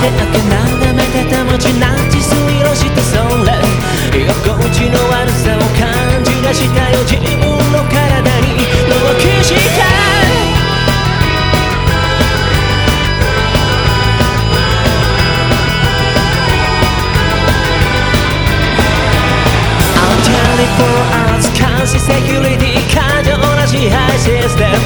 で開け眺めてた持ちナチス色したそれ居心地の悪さを感じ出したよ自分の体に納期した監視セキュリティ過剰な支配システム。